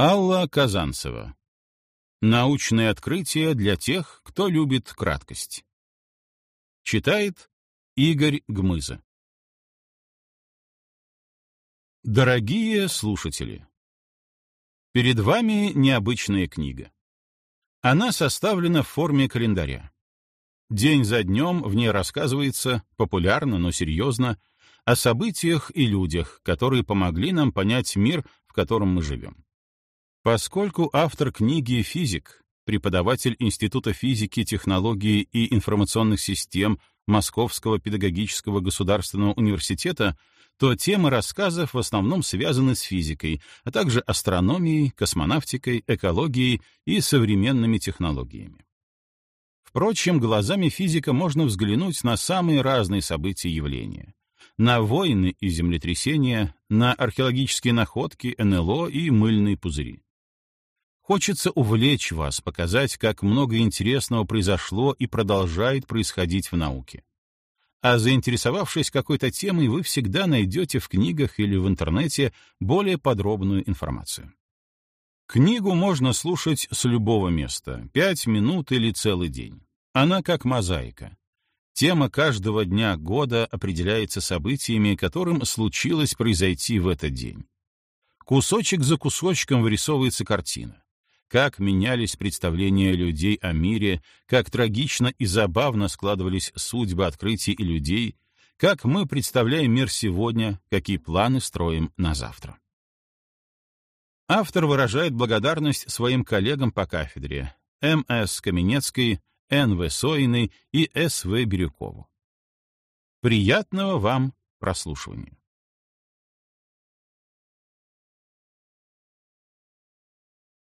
Алла Казанцева. Научные открытия для тех, кто любит краткость. Читает Игорь Гмыза. Дорогие слушатели! Перед вами необычная книга. Она составлена в форме календаря. День за днем в ней рассказывается, популярно, но серьезно, о событиях и людях, которые помогли нам понять мир, в котором мы живем. Поскольку автор книги физик, преподаватель Института физики, технологии и информационных систем Московского педагогического государственного университета, то темы рассказов в основном связаны с физикой, а также астрономией, космонавтикой, экологией и современными технологиями. Впрочем, глазами физика можно взглянуть на самые разные события и явления. На войны и землетрясения, на археологические находки, НЛО и мыльные пузыри. Хочется увлечь вас, показать, как много интересного произошло и продолжает происходить в науке. А заинтересовавшись какой-то темой, вы всегда найдете в книгах или в интернете более подробную информацию. Книгу можно слушать с любого места, пять минут или целый день. Она как мозаика. Тема каждого дня года определяется событиями, которым случилось произойти в этот день. Кусочек за кусочком вырисовывается картина как менялись представления людей о мире, как трагично и забавно складывались судьбы открытий и людей, как мы представляем мир сегодня, какие планы строим на завтра. Автор выражает благодарность своим коллегам по кафедре М.С. Каменецкой, Н.В. Соиной и С.В. Бирюкову. Приятного вам прослушивания.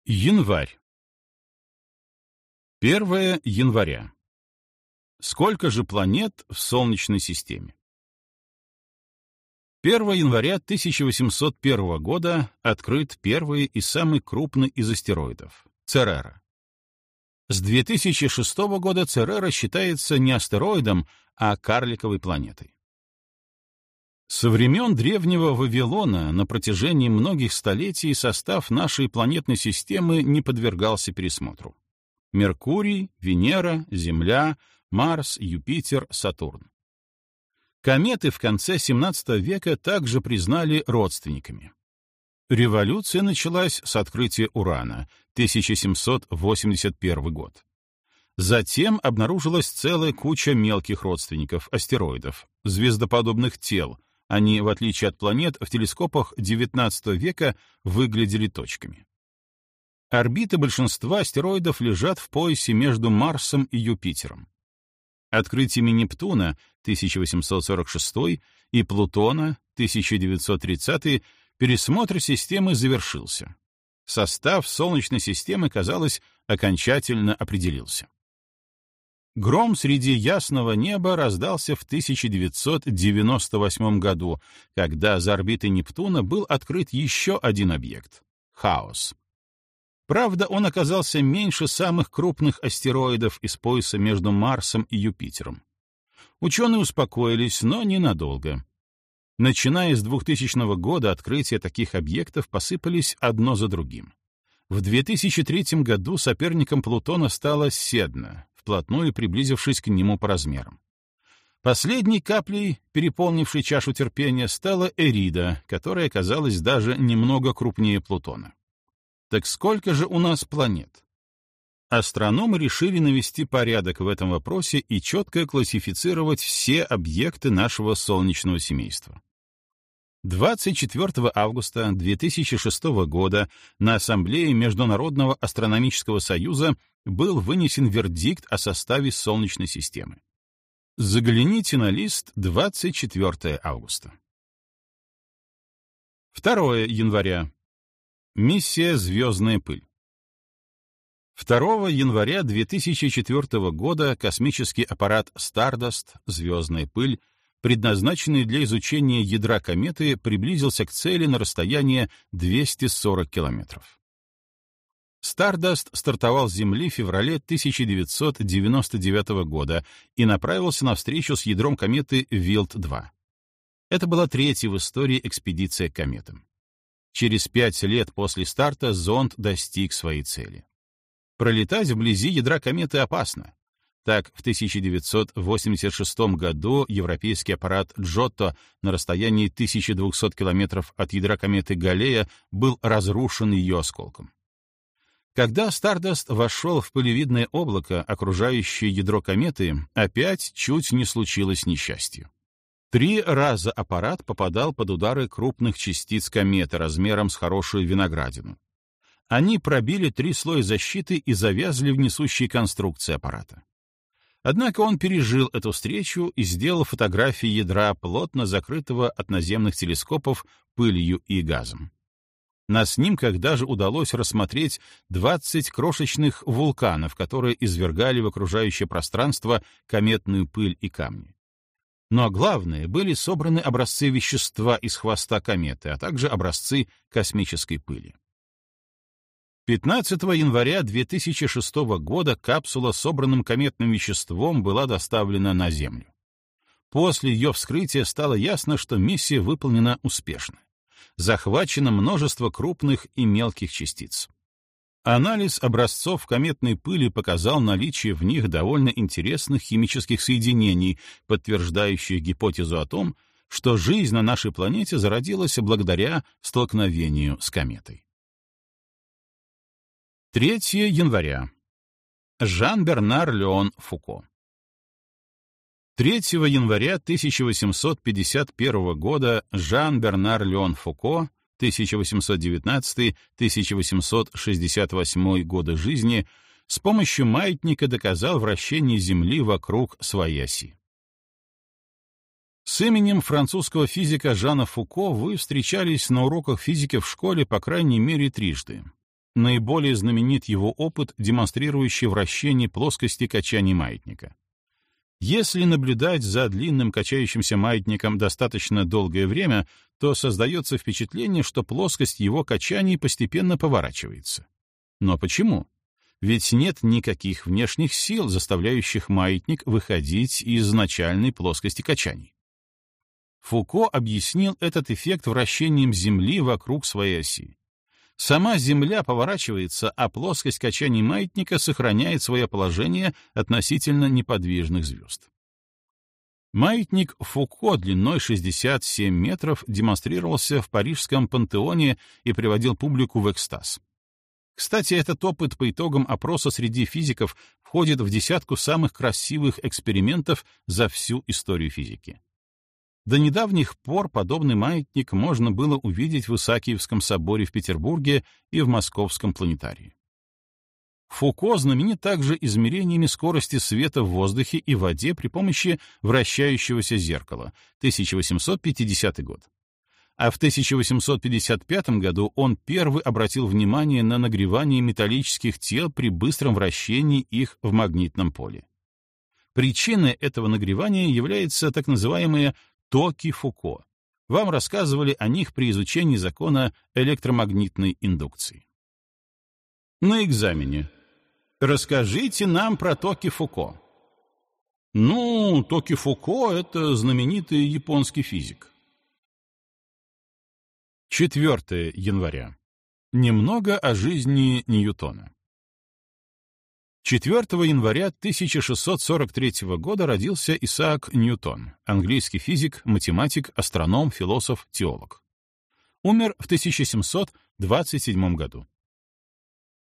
Январь. 1 января. Сколько же планет в Солнечной системе? 1 января 1801 года открыт первый и самый крупный из астероидов — Церера. С 2006 года Церера считается не астероидом, а карликовой планетой. Со времен древнего Вавилона на протяжении многих столетий состав нашей планетной системы не подвергался пересмотру. Меркурий, Венера, Земля, Марс, Юпитер, Сатурн. Кометы в конце XVII века также признали родственниками. Революция началась с открытия Урана, 1781 год. Затем обнаружилась целая куча мелких родственников, астероидов, звездоподобных тел, они, в отличие от планет, в телескопах XIX века выглядели точками. Орбиты большинства астероидов лежат в поясе между Марсом и Юпитером. Открытиями Нептуна 1846 и Плутона 1930 пересмотр системы завершился. Состав Солнечной системы, казалось, окончательно определился. Гром среди ясного неба раздался в 1998 году, когда за орбитой Нептуна был открыт еще один объект — Хаос. Правда, он оказался меньше самых крупных астероидов из пояса между Марсом и Юпитером. Ученые успокоились, но ненадолго. Начиная с 2000 года открытия таких объектов посыпались одно за другим. В 2003 году соперником Плутона стала Седна, вплотную приблизившись к нему по размерам. Последней каплей, переполнившей чашу терпения, стала Эрида, которая оказалась даже немного крупнее Плутона. Так сколько же у нас планет? Астрономы решили навести порядок в этом вопросе и четко классифицировать все объекты нашего Солнечного семейства. 24 августа 2006 года на Ассамблее Международного астрономического союза был вынесен вердикт о составе Солнечной системы. Загляните на лист 24 августа. 2 января. Миссия «Звездная пыль». 2 января 2004 года космический аппарат Stardust «Звездная пыль» предназначенный для изучения ядра кометы, приблизился к цели на расстояние 240 километров. Стардаст стартовал с Земли в феврале 1999 года и направился на встречу с ядром кометы Вилд-2. Это была третья в истории экспедиция к кометам. Через пять лет после старта зонд достиг своей цели. Пролетать вблизи ядра кометы опасно. Так, в 1986 году европейский аппарат Джотто на расстоянии 1200 километров от ядра кометы Галлея был разрушен ее осколком. Когда Стардаст вошел в пылевидное облако, окружающее ядро кометы, опять чуть не случилось несчастью. Три раза аппарат попадал под удары крупных частиц кометы размером с хорошую виноградину. Они пробили три слоя защиты и завязли в несущей конструкции аппарата. Однако он пережил эту встречу и сделал фотографии ядра, плотно закрытого от наземных телескопов пылью и газом. На снимках даже удалось рассмотреть 20 крошечных вулканов, которые извергали в окружающее пространство кометную пыль и камни. Но главное, были собраны образцы вещества из хвоста кометы, а также образцы космической пыли. 15 января 2006 года капсула с собранным кометным веществом была доставлена на Землю. После ее вскрытия стало ясно, что миссия выполнена успешно. Захвачено множество крупных и мелких частиц. Анализ образцов кометной пыли показал наличие в них довольно интересных химических соединений, подтверждающих гипотезу о том, что жизнь на нашей планете зародилась благодаря столкновению с кометой. 3 января. Жан-Бернар Леон Фуко. 3 января 1851 года Жан-Бернар Леон Фуко 1819-1868 годы жизни с помощью маятника доказал вращение Земли вокруг своей оси. С именем французского физика Жана Фуко вы встречались на уроках физики в школе по крайней мере трижды, Наиболее знаменит его опыт, демонстрирующий вращение плоскости качания маятника. Если наблюдать за длинным качающимся маятником достаточно долгое время, то создается впечатление, что плоскость его качаний постепенно поворачивается. Но почему? Ведь нет никаких внешних сил, заставляющих маятник выходить из начальной плоскости качаний. Фуко объяснил этот эффект вращением Земли вокруг своей оси. Сама Земля поворачивается, а плоскость качания маятника сохраняет свое положение относительно неподвижных звезд. Маятник Фуко длиной 67 метров демонстрировался в парижском пантеоне и приводил публику в экстаз. Кстати, этот опыт по итогам опроса среди физиков входит в десятку самых красивых экспериментов за всю историю физики. До недавних пор подобный маятник можно было увидеть в Исаакиевском соборе в Петербурге и в Московском планетарии. Фуко знаменит также измерениями скорости света в воздухе и воде при помощи вращающегося зеркала, 1850 год. А в 1855 году он первый обратил внимание на нагревание металлических тел при быстром вращении их в магнитном поле. Причиной этого нагревания является так называемая токи Фуко. Вам рассказывали о них при изучении закона электромагнитной индукции. На экзамене. Расскажите нам про токи Фуко. Ну, Токи Фуко — это знаменитый японский физик. 4 января. Немного о жизни Ньютона. 4 января 1643 года родился Исаак Ньютон, английский физик, математик, астроном, философ, теолог. Умер в 1727 году.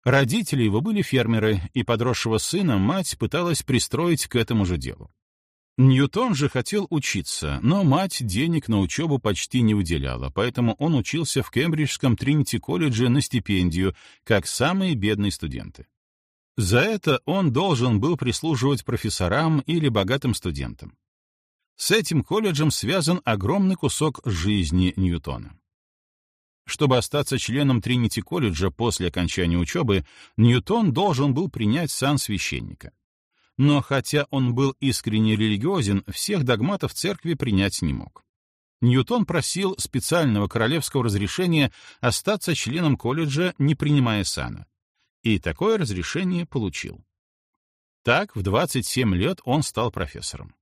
Родители его были фермеры, и подросшего сына мать пыталась пристроить к этому же делу. Ньютон же хотел учиться, но мать денег на учебу почти не уделяла, поэтому он учился в Кембриджском Тринити-колледже на стипендию, как самые бедные студенты. За это он должен был прислуживать профессорам или богатым студентам. С этим колледжем связан огромный кусок жизни Ньютона. Чтобы остаться членом Тринити-колледжа после окончания учебы, Ньютон должен был принять сан священника. Но хотя он был искренне религиозен, всех догматов церкви принять не мог. Ньютон просил специального королевского разрешения остаться членом колледжа, не принимая сана и такое разрешение получил. Так, в 27 лет он стал профессором.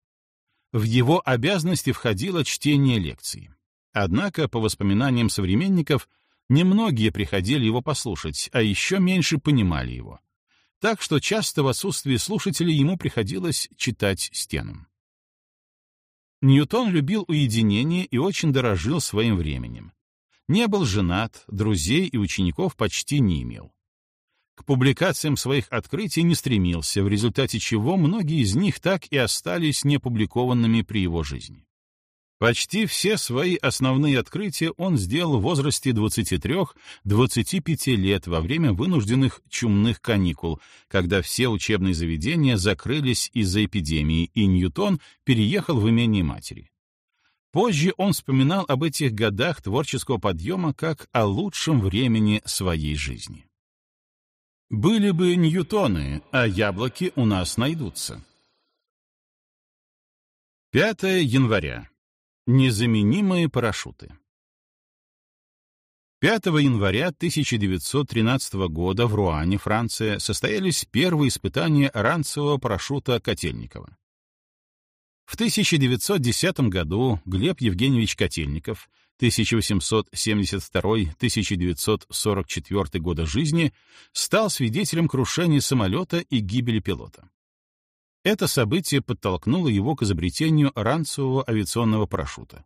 В его обязанности входило чтение лекций. Однако, по воспоминаниям современников, Немногие приходили его послушать, а еще меньше понимали его. Так что часто в отсутствие слушателей ему приходилось читать стенам. Ньютон любил уединение и очень дорожил своим временем. Не был женат, друзей и учеников почти не имел. К публикациям своих открытий не стремился, в результате чего многие из них так и остались неопубликованными при его жизни. Почти все свои основные открытия он сделал в возрасте 23-25 лет во время вынужденных чумных каникул, когда все учебные заведения закрылись из-за эпидемии, и Ньютон переехал в имение матери. Позже он вспоминал об этих годах творческого подъема как о лучшем времени своей жизни. «Были бы Ньютоны, а яблоки у нас найдутся». 5 января. Незаменимые парашюты. 5 января 1913 года в Руане, Франция, состоялись первые испытания ранцевого парашюта Котельникова. В 1910 году Глеб Евгеньевич Котельников, 1872-1944 года жизни, стал свидетелем крушения самолета и гибели пилота. Это событие подтолкнуло его к изобретению ранцевого авиационного парашюта.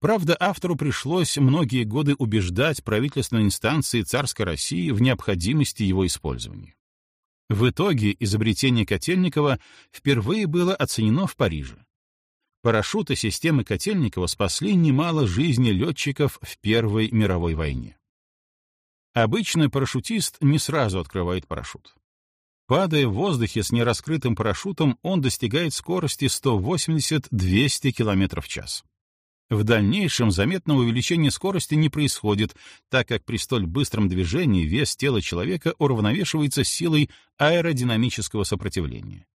Правда, автору пришлось многие годы убеждать правительственные инстанции царской России в необходимости его использования. В итоге изобретение Котельникова впервые было оценено в Париже. Парашюты системы Котельникова спасли немало жизней летчиков в Первой мировой войне. Обычно парашютист не сразу открывает парашют. Падая в воздухе с нераскрытым парашютом, он достигает скорости 180-200 км в час. В дальнейшем заметного увеличения скорости не происходит, так как при столь быстром движении вес тела человека уравновешивается силой аэродинамического сопротивления.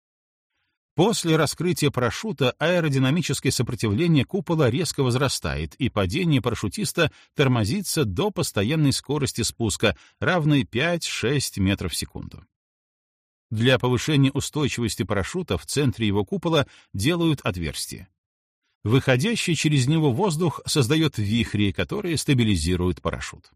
После раскрытия парашюта аэродинамическое сопротивление купола резко возрастает, и падение парашютиста тормозится до постоянной скорости спуска, равной 5-6 метров в секунду. Для повышения устойчивости парашюта в центре его купола делают отверстие. Выходящий через него воздух создает вихри, которые стабилизируют парашют.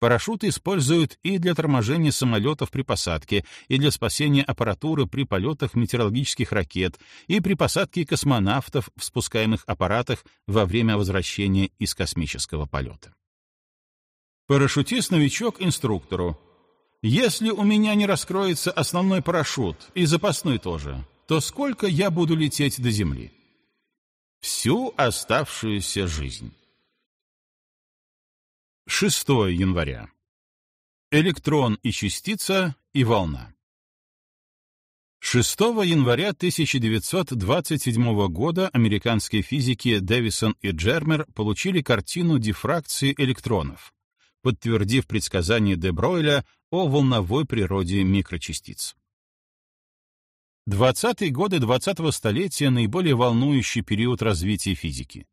Парашюты используют и для торможения самолетов при посадке, и для спасения аппаратуры при полетах метеорологических ракет, и при посадке космонавтов в спускаемых аппаратах во время возвращения из космического полета. Парашютист-новичок инструктору если у меня не раскроется основной парашют и запасной тоже, то сколько я буду лететь до Земли? Всю оставшуюся жизнь. 6 января. Электрон и частица и волна. 6 января 1927 года американские физики Дэвисон и Джермер получили картину дифракции электронов, подтвердив предсказание де Бройля о волновой природе микрочастиц. Двадцатые годы двадцатого столетия — наиболее волнующий период развития физики.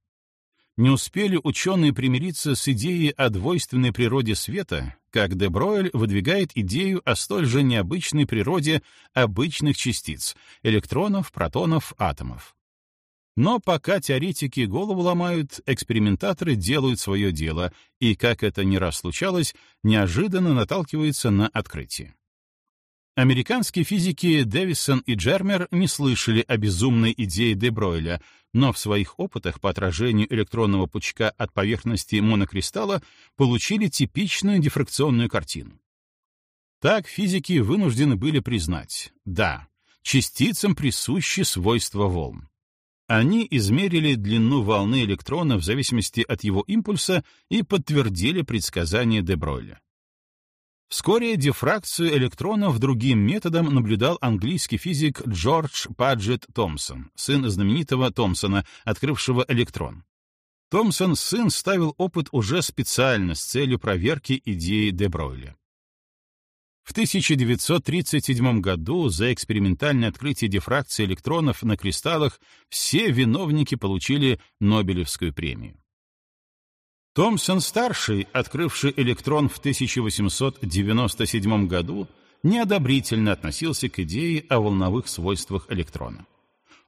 Не успели ученые примириться с идеей о двойственной природе света, как де Бройль выдвигает идею о столь же необычной природе обычных частиц — электронов, протонов, атомов. Но пока теоретики голову ломают, экспериментаторы делают свое дело, и, как это не раз случалось, неожиданно наталкиваются на открытие. Американские физики Дэвисон и Джермер не слышали о безумной идее де Бройля, но в своих опытах по отражению электронного пучка от поверхности монокристалла получили типичную дифракционную картину. Так физики вынуждены были признать, да, частицам присущи свойства волн. Они измерили длину волны электрона в зависимости от его импульса и подтвердили предсказание де Бройля. Вскоре дифракцию электронов другим методом наблюдал английский физик Джордж Паджет Томпсон, сын знаменитого Томпсона, открывшего электрон. Томпсон сын ставил опыт уже специально с целью проверки идеи де Бройля. В 1937 году за экспериментальное открытие дифракции электронов на кристаллах все виновники получили Нобелевскую премию. Томпсон-старший, открывший электрон в 1897 году, неодобрительно относился к идее о волновых свойствах электрона.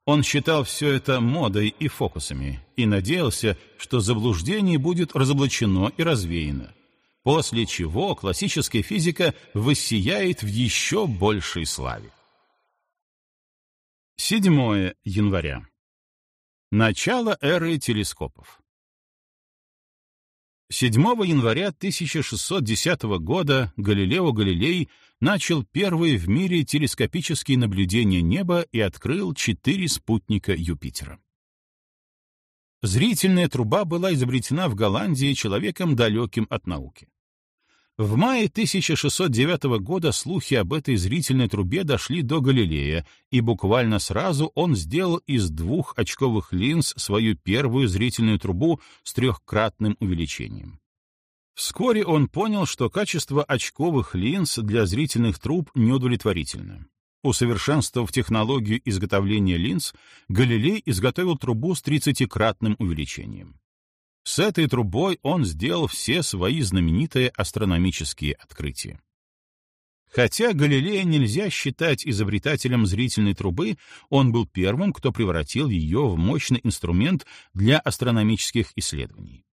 Он считал все это модой и фокусами и надеялся, что заблуждение будет разоблачено и развеяно, после чего классическая физика воссияет в еще большей славе. 7 января. Начало эры телескопов. 7 января 1610 года Галилео Галилей начал первые в мире телескопические наблюдения неба и открыл четыре спутника Юпитера. Зрительная труба была изобретена в Голландии человеком далеким от науки. В мае 1609 года слухи об этой зрительной трубе дошли до Галилея, и буквально сразу он сделал из двух очковых линз свою первую зрительную трубу с трехкратным увеличением. Вскоре он понял, что качество очковых линз для зрительных труб неудовлетворительно. Усовершенствовав технологию изготовления линз, Галилей изготовил трубу с 30-кратным увеличением. С этой трубой он сделал все свои знаменитые астрономические открытия. Хотя Галилея нельзя считать изобретателем зрительной трубы, он был первым, кто превратил ее в мощный инструмент для астрономических исследований.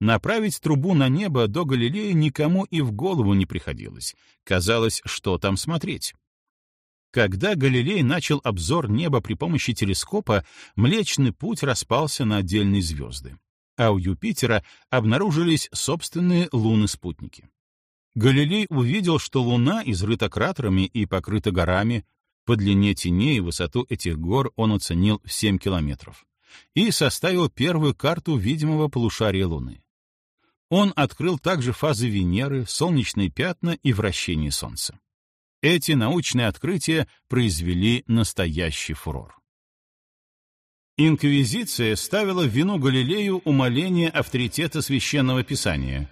Направить трубу на небо до Галилея никому и в голову не приходилось. Казалось, что там смотреть. Когда Галилей начал обзор неба при помощи телескопа, Млечный Путь распался на отдельные звезды а у Юпитера обнаружились собственные луны-спутники. Галилей увидел, что Луна изрыта кратерами и покрыта горами, по длине теней и высоту этих гор он оценил в 7 километров, и составил первую карту видимого полушария Луны. Он открыл также фазы Венеры, солнечные пятна и вращение Солнца. Эти научные открытия произвели настоящий фурор. Инквизиция ставила в вину Галилею умаление авторитета священного писания.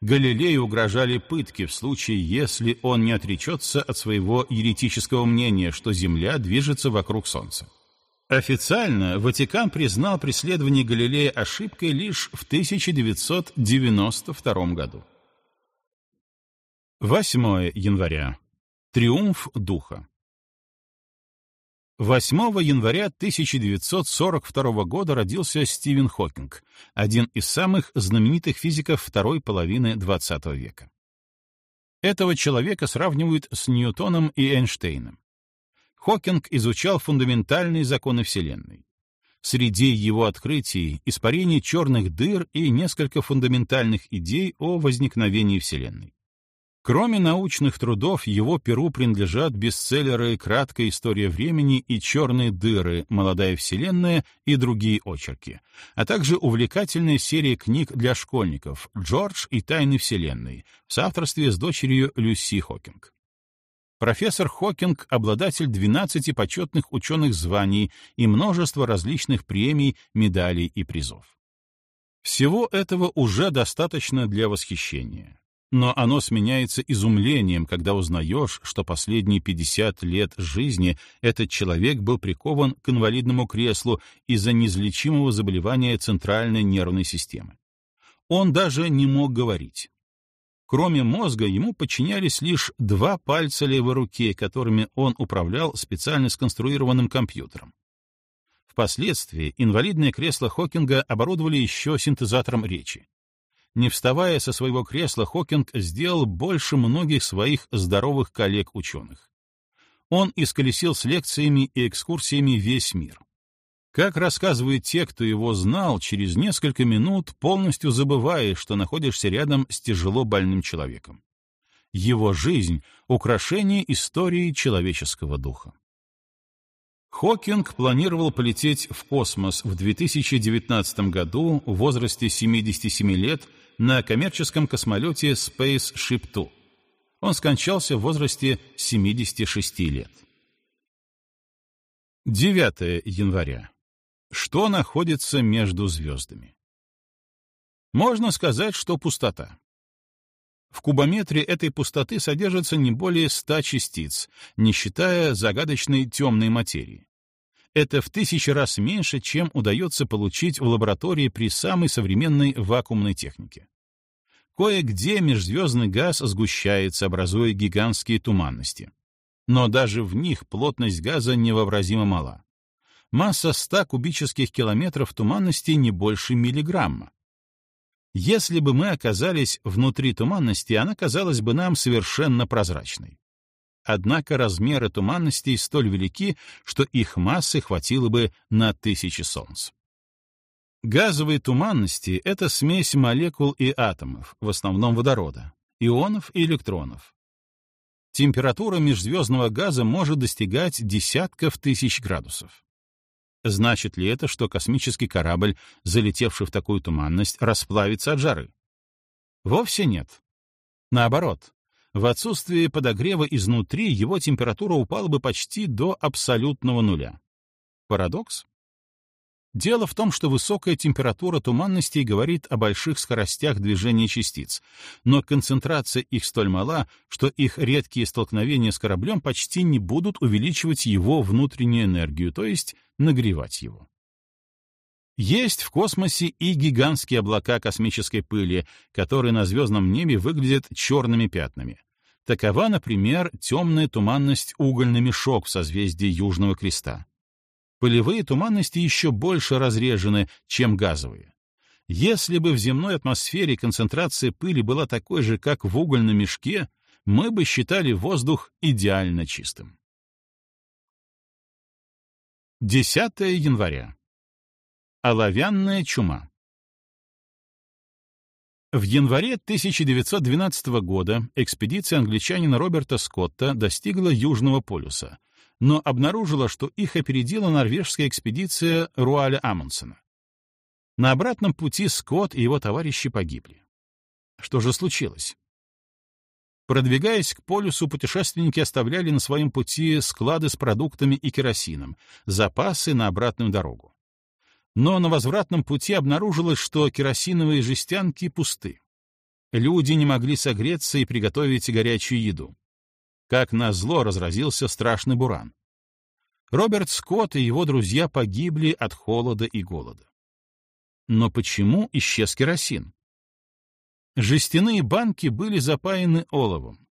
Галилею угрожали пытки в случае, если он не отречется от своего еретического мнения, что Земля движется вокруг Солнца. Официально Ватикан признал преследование Галилея ошибкой лишь в 1992 году. 8 января. Триумф Духа. 8 января 1942 года родился Стивен Хокинг, один из самых знаменитых физиков второй половины XX века. Этого человека сравнивают с Ньютоном и Эйнштейном. Хокинг изучал фундаментальные законы Вселенной. Среди его открытий — испарение черных дыр и несколько фундаментальных идей о возникновении Вселенной. Кроме научных трудов, его перу принадлежат бестселлеры «Краткая история времени» и «Черные дыры. Молодая вселенная» и другие очерки, а также увлекательная серия книг для школьников «Джордж и тайны вселенной» в соавторстве с дочерью Люси Хокинг. Профессор Хокинг — обладатель 12 почетных ученых званий и множества различных премий, медалей и призов. Всего этого уже достаточно для восхищения но оно сменяется изумлением, когда узнаешь, что последние 50 лет жизни этот человек был прикован к инвалидному креслу из-за неизлечимого заболевания центральной нервной системы. Он даже не мог говорить. Кроме мозга, ему подчинялись лишь два пальца левой руки, которыми он управлял специально сконструированным компьютером. Впоследствии инвалидное кресло Хокинга оборудовали еще синтезатором речи. Не вставая со своего кресла, Хокинг сделал больше многих своих здоровых коллег-ученых. Он исколесил с лекциями и экскурсиями весь мир. Как рассказывают те, кто его знал, через несколько минут полностью забываешь, что находишься рядом с тяжело больным человеком. Его жизнь — украшение истории человеческого духа. Хокинг планировал полететь в космос в 2019 году в возрасте 77 лет на коммерческом космолете Spaceship Two. Он скончался в возрасте 76 лет. 9 января. Что находится между звездами? Можно сказать, что пустота. В кубометре этой пустоты содержится не более 100 частиц, не считая загадочной темной материи. Это в тысячи раз меньше, чем удается получить в лаборатории при самой современной вакуумной технике. Кое-где межзвездный газ сгущается, образуя гигантские туманности. Но даже в них плотность газа невообразимо мала. масса 100 кубических километров туманности не больше миллиграмма. Если бы мы оказались внутри туманности, она казалась бы нам совершенно прозрачной. Однако размеры туманностей столь велики, что их массы хватило бы на тысячи солнц. Газовые туманности — это смесь молекул и атомов, в основном водорода, ионов и электронов. Температура межзвездного газа может достигать десятков тысяч градусов. Значит ли это, что космический корабль, залетевший в такую туманность, расплавится от жары? Вовсе нет. Наоборот, в отсутствие подогрева изнутри его температура упала бы почти до абсолютного нуля. Парадокс? Дело в том, что высокая температура туманностей говорит о больших скоростях движения частиц, но концентрация их столь мала, что их редкие столкновения с кораблем почти не будут увеличивать его внутреннюю энергию, то есть нагревать его. Есть в космосе и гигантские облака космической пыли, которые на звездном небе выглядят черными пятнами. Такова, например, темная туманность угольный мешок в созвездии Южного Креста. Пылевые туманности еще больше разрежены, чем газовые. Если бы в земной атмосфере концентрация пыли была такой же, как в угольном мешке, мы бы считали воздух идеально чистым. 10 января. Оловянная чума. В январе 1912 года экспедиция англичанина Роберта Скотта достигла Южного полюса — но обнаружила, что их опередила норвежская экспедиция Руаля Амундсена. На обратном пути Скотт и его товарищи погибли. Что же случилось? Продвигаясь к полюсу, путешественники оставляли на своем пути склады с продуктами и керосином, запасы на обратную дорогу. Но на возвратном пути обнаружилось, что керосиновые жестянки пусты. Люди не могли согреться и приготовить горячую еду как назло разразился страшный буран. Роберт Скотт и его друзья погибли от холода и голода. Но почему исчез керосин? Жестяные банки были запаяны оловом.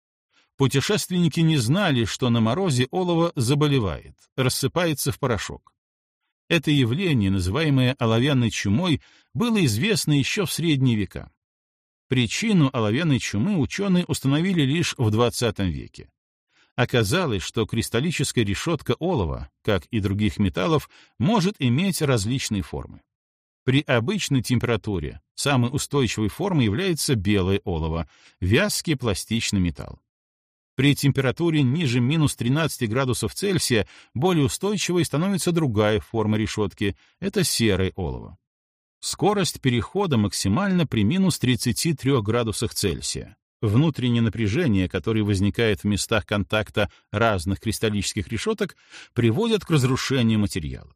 Путешественники не знали, что на морозе олово заболевает, рассыпается в порошок. Это явление, называемое оловянной чумой, было известно еще в средние века. Причину оловянной чумы ученые установили лишь в XX веке. Оказалось, что кристаллическая решетка олова, как и других металлов, может иметь различные формы. При обычной температуре самой устойчивой формой является белое олово, вязкий пластичный металл. При температуре ниже минус 13 градусов Цельсия более устойчивой становится другая форма решетки — это серое олово. Скорость перехода максимальна при минус 33 градусах Цельсия. Внутреннее напряжение, которое возникает в местах контакта разных кристаллических решеток, приводит к разрушению материала.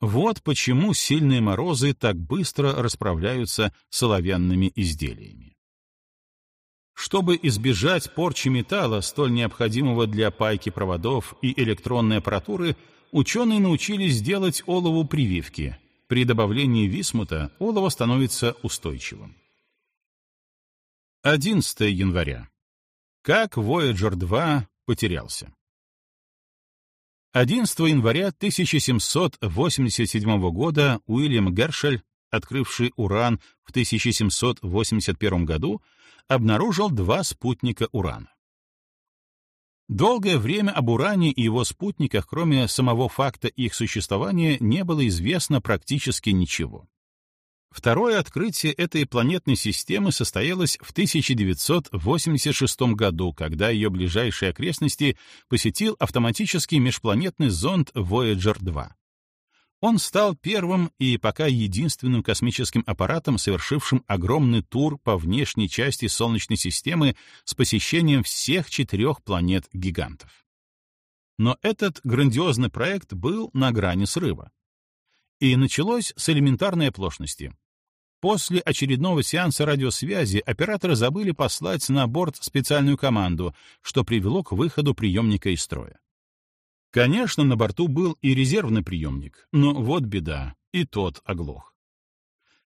Вот почему сильные морозы так быстро расправляются с оловянными изделиями. Чтобы избежать порчи металла, столь необходимого для пайки проводов и электронной аппаратуры, ученые научились делать олову прививки. При добавлении висмута олово становится устойчивым. 11 января. Как Voyager 2 потерялся. 11 января 1787 года Уильям Гершель, открывший уран в 1781 году, обнаружил два спутника урана. Долгое время об уране и его спутниках, кроме самого факта их существования, не было известно практически ничего. Второе открытие этой планетной системы состоялось в 1986 году, когда ее ближайшие окрестности посетил автоматический межпланетный зонд Voyager 2. Он стал первым и пока единственным космическим аппаратом, совершившим огромный тур по внешней части Солнечной системы с посещением всех четырех планет-гигантов. Но этот грандиозный проект был на грани срыва. И началось с элементарной оплошности. После очередного сеанса радиосвязи операторы забыли послать на борт специальную команду, что привело к выходу приемника из строя. Конечно, на борту был и резервный приемник, но вот беда, и тот оглох.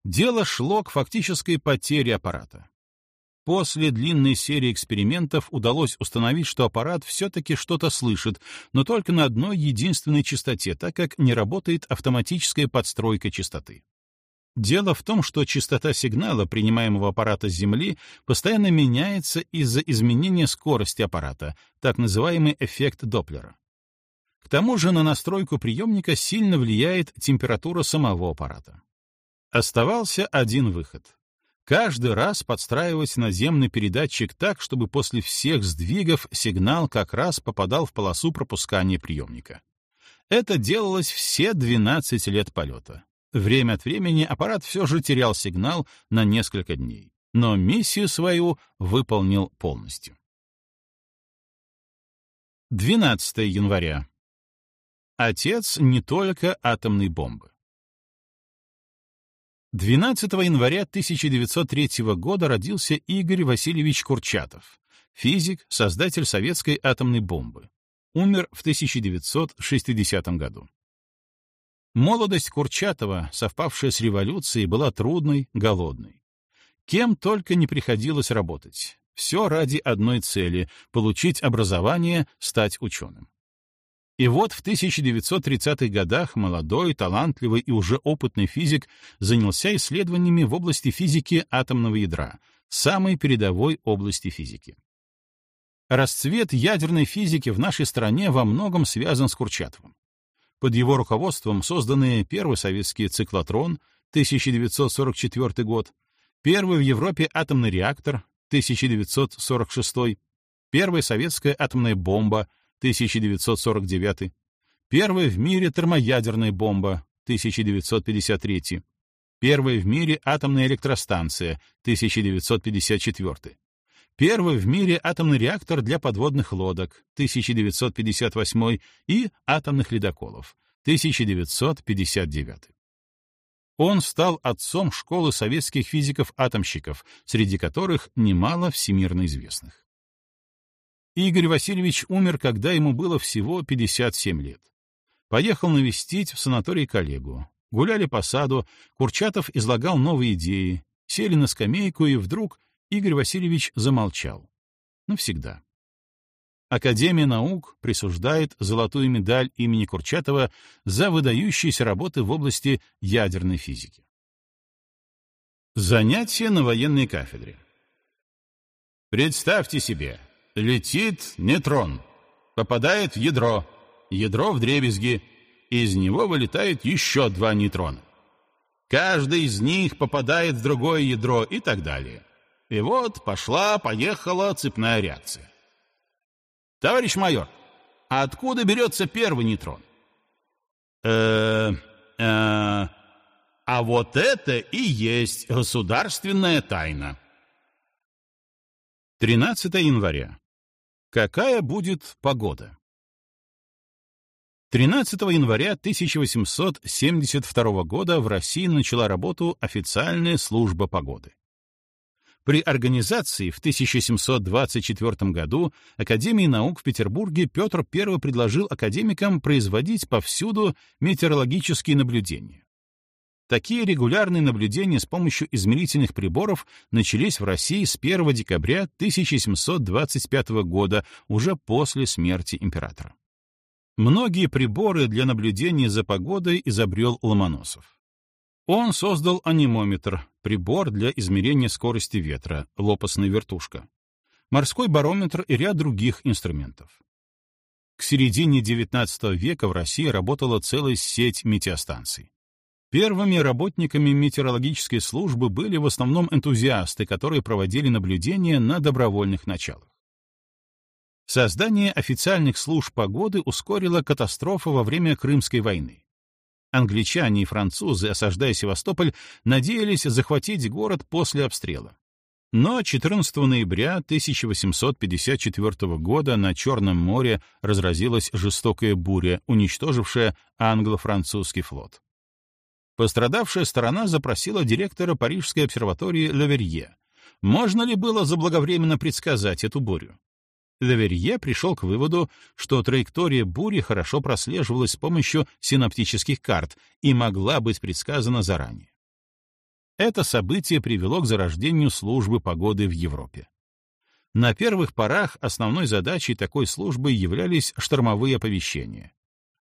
Дело шло к фактической потере аппарата. После длинной серии экспериментов удалось установить, что аппарат все-таки что-то слышит, но только на одной единственной частоте, так как не работает автоматическая подстройка частоты. Дело в том, что частота сигнала, принимаемого аппарата с Земли, постоянно меняется из-за изменения скорости аппарата, так называемый эффект Доплера. К тому же на настройку приемника сильно влияет температура самого аппарата. Оставался один выход — Каждый раз подстраивать наземный передатчик так, чтобы после всех сдвигов сигнал как раз попадал в полосу пропускания приемника. Это делалось все 12 лет полета. Время от времени аппарат все же терял сигнал на несколько дней, но миссию свою выполнил полностью. 12 января. Отец не только атомной бомбы. 12 января 1903 года родился Игорь Васильевич Курчатов, физик, создатель советской атомной бомбы. Умер в 1960 году. Молодость Курчатова, совпавшая с революцией, была трудной, голодной. Кем только не приходилось работать. Все ради одной цели — получить образование, стать ученым. И вот в 1930-х годах молодой, талантливый и уже опытный физик занялся исследованиями в области физики атомного ядра, самой передовой области физики. Расцвет ядерной физики в нашей стране во многом связан с Курчатовым. Под его руководством созданы первый советский циклотрон 1944 год, первый в Европе атомный реактор 1946, первая советская атомная бомба 1949, первая в мире термоядерная бомба, 1953, первая в мире атомная электростанция, 1954, первый в мире атомный реактор для подводных лодок, 1958 и атомных ледоколов, 1959. Он стал отцом школы советских физиков-атомщиков, среди которых немало всемирно известных. Игорь Васильевич умер, когда ему было всего 57 лет. Поехал навестить в санаторий коллегу. Гуляли по саду, Курчатов излагал новые идеи, сели на скамейку, и вдруг Игорь Васильевич замолчал. Навсегда. Академия наук присуждает золотую медаль имени Курчатова за выдающиеся работы в области ядерной физики. Занятия на военной кафедре. Представьте себе, Летит нейтрон, попадает в ядро, ядро в дребезги, из него вылетает еще два нейтрона. Каждый из них попадает в другое ядро и так далее. И вот пошла-поехала цепная реакция. Товарищ майор, а откуда берется первый нейтрон? Э, э, а вот это и есть государственная тайна. 13 января. Какая будет погода? 13 января 1872 года в России начала работу официальная служба погоды. При организации в 1724 году Академии наук в Петербурге Петр I предложил академикам производить повсюду метеорологические наблюдения. Такие регулярные наблюдения с помощью измерительных приборов начались в России с 1 декабря 1725 года, уже после смерти императора. Многие приборы для наблюдения за погодой изобрел Ломоносов. Он создал анимометр, прибор для измерения скорости ветра, лопастная вертушка, морской барометр и ряд других инструментов. К середине XIX века в России работала целая сеть метеостанций. Первыми работниками метеорологической службы были в основном энтузиасты, которые проводили наблюдения на добровольных началах. Создание официальных служб погоды ускорило катастрофа во время Крымской войны. Англичане и французы, осаждая Севастополь, надеялись захватить город после обстрела. Но 14 ноября 1854 года на Черном море разразилась жестокая буря, уничтожившая англо-французский флот. Пострадавшая сторона запросила директора Парижской обсерватории Леверье. Можно ли было заблаговременно предсказать эту бурю? Леверье пришел к выводу, что траектория бури хорошо прослеживалась с помощью синаптических карт и могла быть предсказана заранее. Это событие привело к зарождению службы погоды в Европе. На первых порах основной задачей такой службы являлись штормовые оповещения.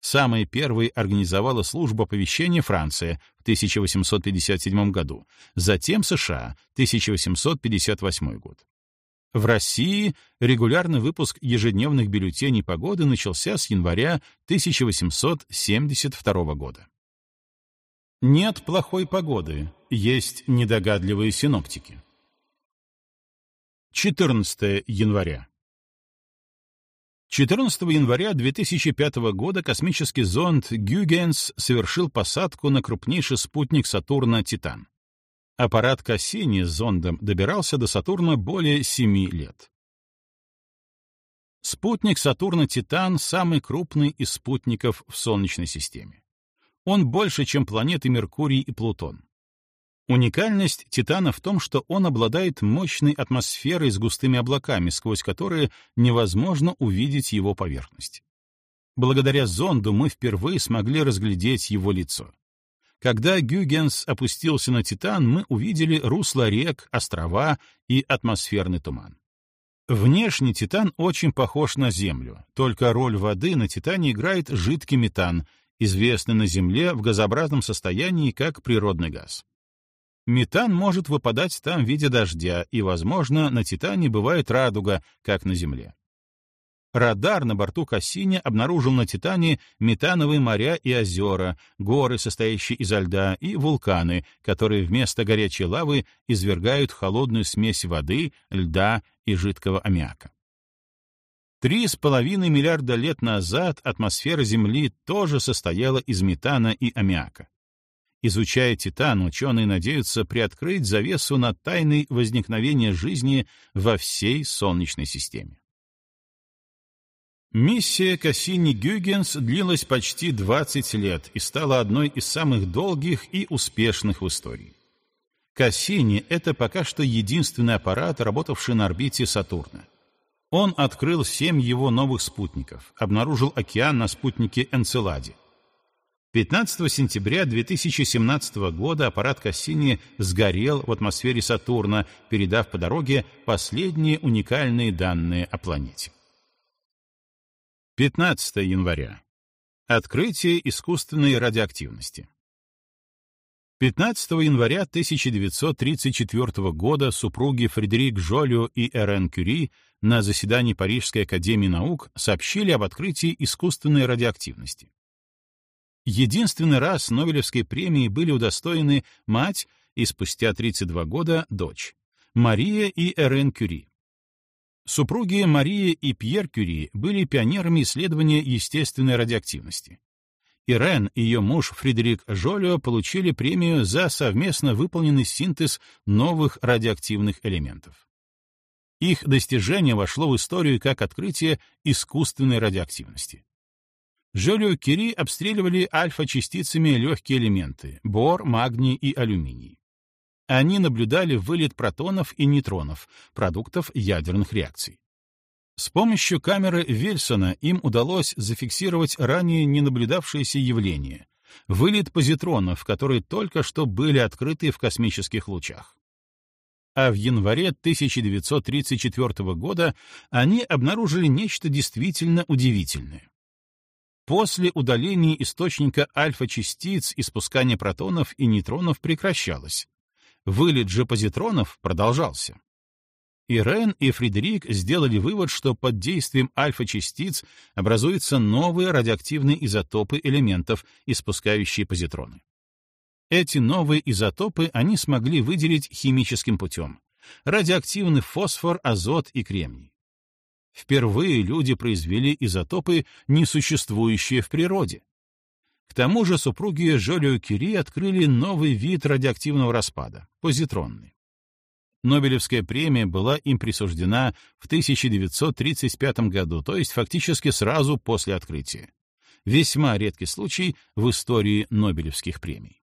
Самой первой организовала служба оповещения Франция в 1857 году, затем США 1858 год. В России регулярный выпуск ежедневных бюллетеней погоды начался с января 1872 года. Нет плохой погоды, есть недогадливые синоптики. 14 января. 14 января 2005 года космический зонд «Гюгенс» совершил посадку на крупнейший спутник Сатурна «Титан». Аппарат Кассини с зондом добирался до Сатурна более 7 лет. Спутник Сатурна «Титан» — самый крупный из спутников в Солнечной системе. Он больше, чем планеты Меркурий и Плутон. Уникальность Титана в том, что он обладает мощной атмосферой с густыми облаками, сквозь которые невозможно увидеть его поверхность. Благодаря зонду мы впервые смогли разглядеть его лицо. Когда Гюгенс опустился на Титан, мы увидели русло рек, острова и атмосферный туман. Внешне Титан очень похож на Землю, только роль воды на Титане играет жидкий метан, известный на Земле в газообразном состоянии как природный газ. Метан может выпадать там в виде дождя, и, возможно, на Титане бывает радуга, как на Земле. Радар на борту Кассини обнаружил на Титане метановые моря и озера, горы, состоящие изо льда, и вулканы, которые вместо горячей лавы извергают холодную смесь воды, льда и жидкого аммиака. Три с половиной миллиарда лет назад атмосфера Земли тоже состояла из метана и аммиака. Изучая Титан, ученые надеются приоткрыть завесу над тайной возникновения жизни во всей Солнечной системе. Миссия Кассини-Гюгенс длилась почти 20 лет и стала одной из самых долгих и успешных в истории. Кассини — это пока что единственный аппарат, работавший на орбите Сатурна. Он открыл семь его новых спутников, обнаружил океан на спутнике Энцеладе. 15 сентября 2017 года аппарат Кассини сгорел в атмосфере Сатурна, передав по дороге последние уникальные данные о планете. 15 января. Открытие искусственной радиоактивности. 15 января 1934 года супруги Фредерик Жолио и Эрен Кюри на заседании Парижской академии наук сообщили об открытии искусственной радиоактивности. Единственный раз Нобелевской премии были удостоены мать и спустя 32 года дочь, Мария и Эрен Кюри. Супруги Мария и Пьер Кюри были пионерами исследования естественной радиоактивности. Ирен и ее муж Фредерик Жолио получили премию за совместно выполненный синтез новых радиоактивных элементов. Их достижение вошло в историю как открытие искусственной радиоактивности. Жолио Кюри обстреливали альфа-частицами легкие элементы — бор, магний и алюминий. Они наблюдали вылет протонов и нейтронов, продуктов ядерных реакций. С помощью камеры Вильсона им удалось зафиксировать ранее не наблюдавшееся явление — вылет позитронов, которые только что были открыты в космических лучах. А в январе 1934 года они обнаружили нечто действительно удивительное. После удаления источника альфа-частиц испускание протонов и нейтронов прекращалось. Вылет же позитронов продолжался. Ирен и Фредерик сделали вывод, что под действием альфа-частиц образуются новые радиоактивные изотопы элементов, испускающие позитроны. Эти новые изотопы они смогли выделить химическим путем. Радиоактивный фосфор, азот и кремний. Впервые люди произвели изотопы, несуществующие в природе. К тому же супруги Жолио Кюри открыли новый вид радиоактивного распада — позитронный. Нобелевская премия была им присуждена в 1935 году, то есть фактически сразу после открытия. Весьма редкий случай в истории Нобелевских премий.